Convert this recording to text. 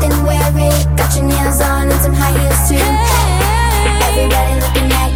something wear. Got your nails on and some high heels too. Hey. Everybody looking at